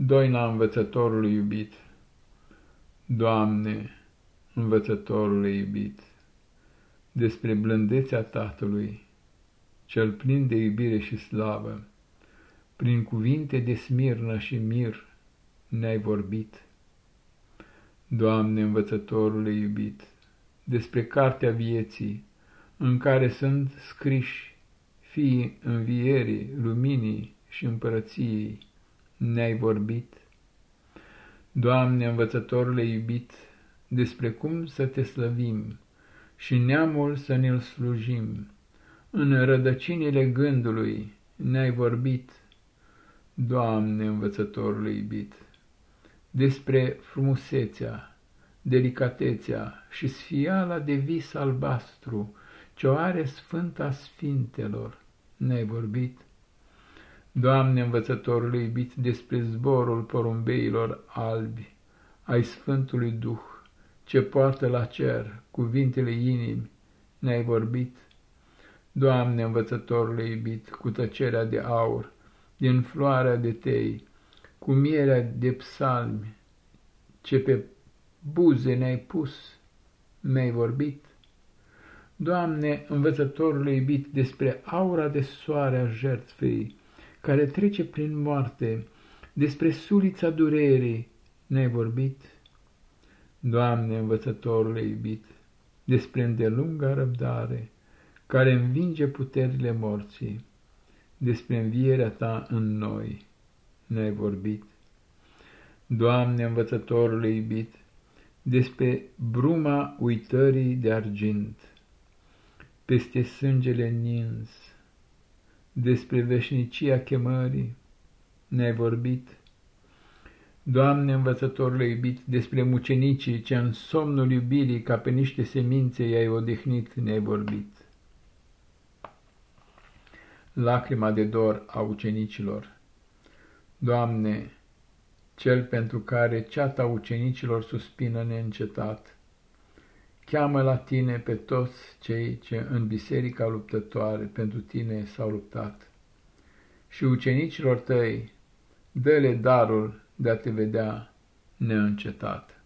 Doina învățătorului iubit Doamne, învățătorule iubit, despre blândețea Tatălui, cel plin de iubire și slavă, prin cuvinte de smirnă și mir ne-ai vorbit. Doamne, învățătorule iubit, despre cartea vieții, în care sunt scriși fii învierii, luminii și împărăției, ne-ai vorbit. Doamne, învățătorule iubit, despre cum să te slăvim și neamul să ne-l slujim, în rădăcinile gândului ne-ai vorbit. Doamne, învățătorule iubit, despre frumusețea, delicatețea și sfiala de vis albastru ce o are Sfânta Sfintelor, ne-ai vorbit. Doamne, învățătorul iubit, despre zborul porumbeilor albi, ai Sfântului Duh, ce poartă la cer cuvintele inimi, ne-ai vorbit. Doamne, învățătorul iubit, cu tăcerea de aur, din floarea de tei, cu mierea de psalmi, ce pe buze ne-ai pus, mi-ai vorbit. Doamne, învățătorul iubit, despre aura de soare a jertfei, care trece prin moarte, despre sulița durerii ne-ai vorbit? Doamne, învățătorule iubit, despre îndelunga răbdare, care învinge puterile morții, despre învierea Ta în noi ne-ai vorbit. Doamne, învățătorule iubit, despre bruma uitării de argint, peste sângele nins, despre veșnicia chemării ne-ai vorbit. Doamne, învățătorule iubit, despre mucenicii ce în somnul iubirii ca pe niște semințe i-ai odihnit ne-ai vorbit. Lacrima de dor a ucenicilor Doamne, cel pentru care ceata ucenicilor suspină neîncetat, cheamă la tine pe toți cei ce în biserica luptătoare pentru tine s-au luptat. Și ucenicilor tăi, dă-le darul de a te vedea neîncetat.